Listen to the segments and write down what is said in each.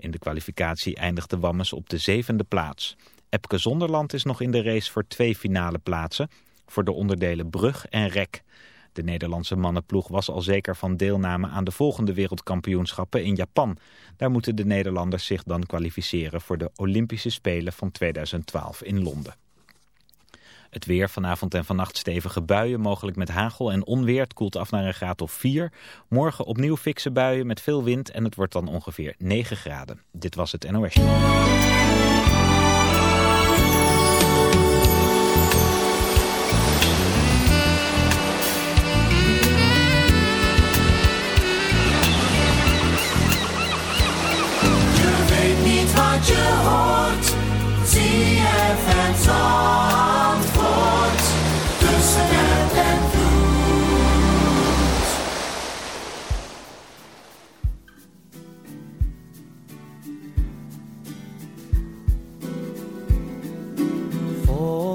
In de kwalificatie eindigde Wammes op de zevende plaats. Epke Zonderland is nog in de race voor twee finale plaatsen, voor de onderdelen brug en rek. De Nederlandse mannenploeg was al zeker van deelname aan de volgende wereldkampioenschappen in Japan. Daar moeten de Nederlanders zich dan kwalificeren voor de Olympische Spelen van 2012 in Londen. Het weer vanavond en vannacht stevige buien, mogelijk met hagel en onweer. Het koelt af naar een graad of 4. Morgen opnieuw fikse buien met veel wind en het wordt dan ongeveer 9 graden. Dit was het NOS.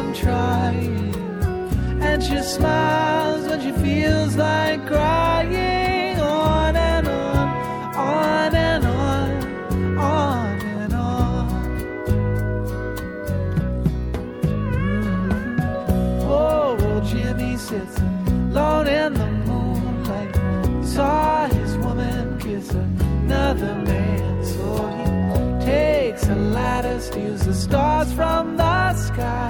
I'm trying. And she smiles when she feels like crying. On and on, on and on, on and on. Mm-hmm. Poor old Jimmy sits alone in the moonlight. Saw his woman kiss another man, so he takes a ladder, steals the stars from the sky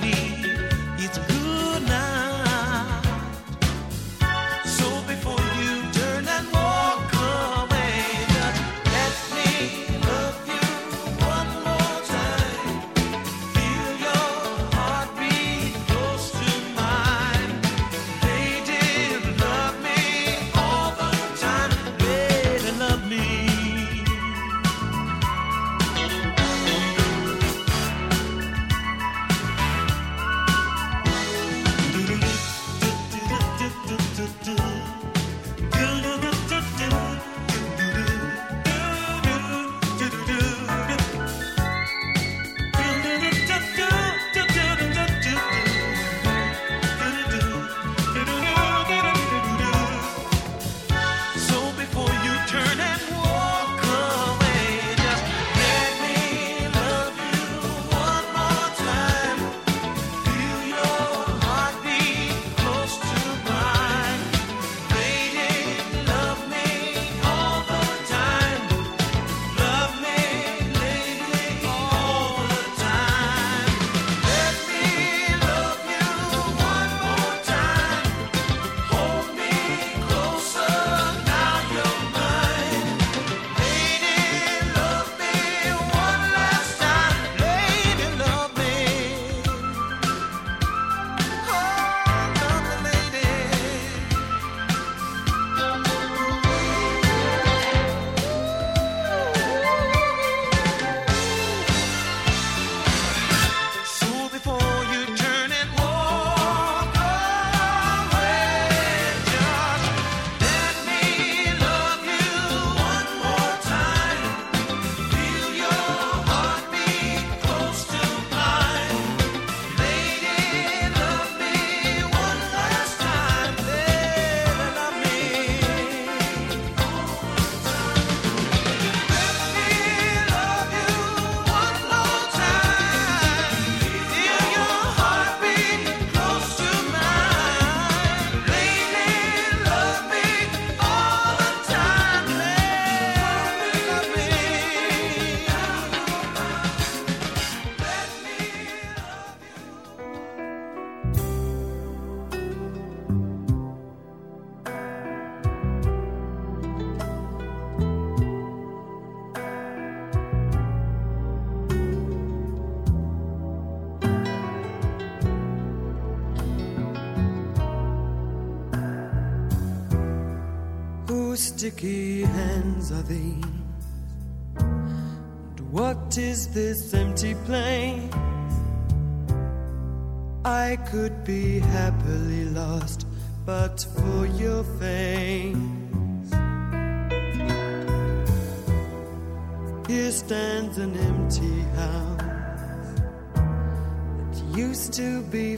be. And what is this empty place? I could be happily lost, but for your face. Here stands an empty house that used to be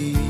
You.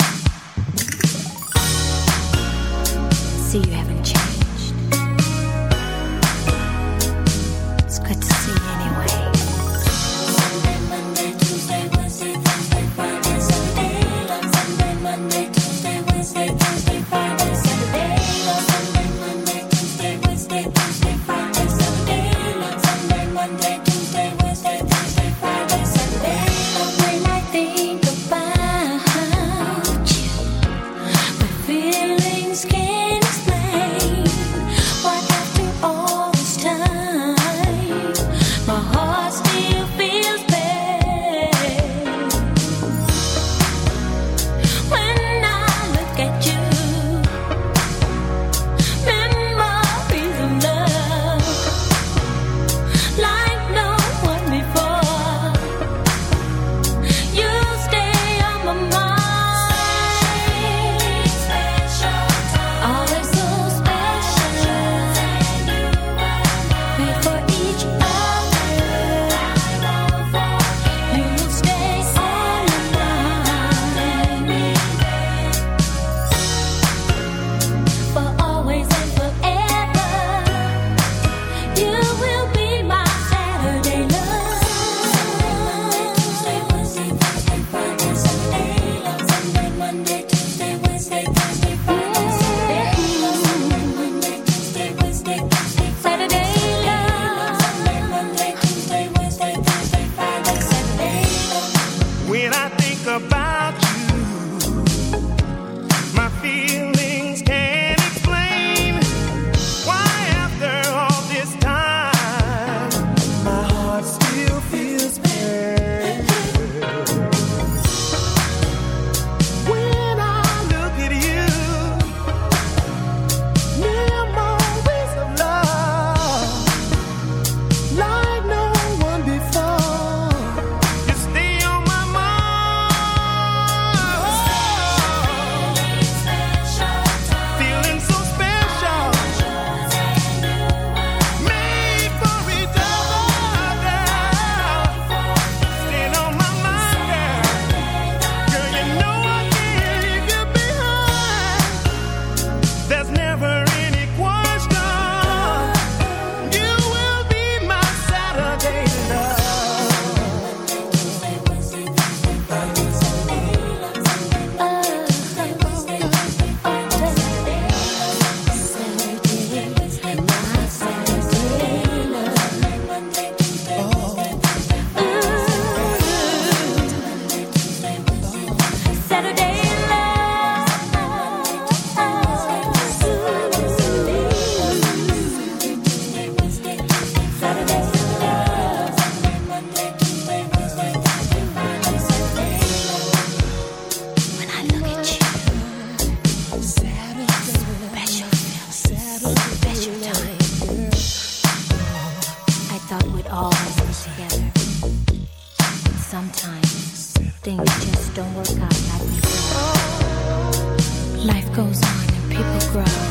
like. Life goes on and people grow.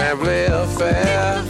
Family affair.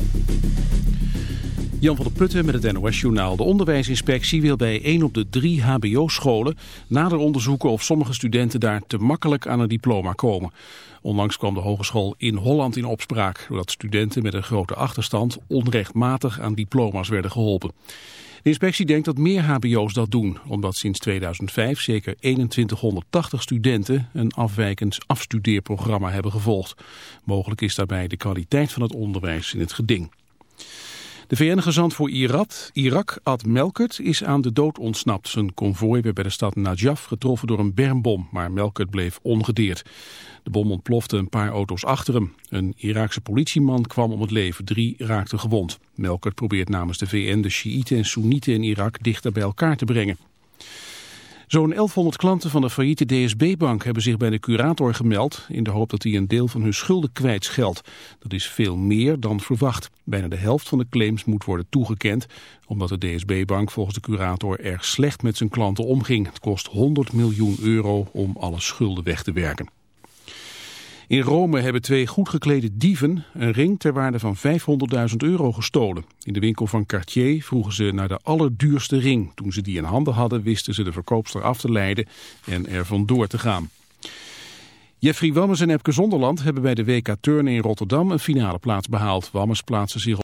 Jan van der Putten met het NOS-journaal. De onderwijsinspectie wil bij 1 op de 3 hbo-scholen nader onderzoeken of sommige studenten daar te makkelijk aan een diploma komen. Onlangs kwam de hogeschool in Holland in opspraak, doordat studenten met een grote achterstand onrechtmatig aan diploma's werden geholpen. De inspectie denkt dat meer hbo's dat doen, omdat sinds 2005 zeker 2180 studenten een afwijkend afstudeerprogramma hebben gevolgd. Mogelijk is daarbij de kwaliteit van het onderwijs in het geding. De VN-gezant voor Irak, Irak, Ad Melkert, is aan de dood ontsnapt. Zijn konvooi werd bij de stad Najaf getroffen door een bermbom, maar Melkert bleef ongedeerd. De bom ontplofte een paar auto's achter hem. Een Iraakse politieman kwam om het leven, drie raakten gewond. Melkert probeert namens de VN de Sjiïten en Soenieten in Irak dichter bij elkaar te brengen. Zo'n 1100 klanten van de failliete DSB-bank hebben zich bij de curator gemeld... in de hoop dat hij een deel van hun schulden kwijtscheldt. Dat is veel meer dan verwacht. Bijna de helft van de claims moet worden toegekend... omdat de DSB-bank volgens de curator erg slecht met zijn klanten omging. Het kost 100 miljoen euro om alle schulden weg te werken. In Rome hebben twee goed geklede dieven een ring ter waarde van 500.000 euro gestolen. In de winkel van Cartier vroegen ze naar de allerduurste ring. Toen ze die in handen hadden wisten ze de verkoopster af te leiden en er vandoor te gaan. Jeffrey Wammes en Epke Zonderland hebben bij de WK Turnen in Rotterdam een finale plaats behaald. Wammes plaatste zich